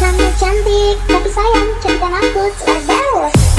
Kamu cantik, tapi sayang, cinta aku seladaus Tapi